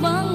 vắng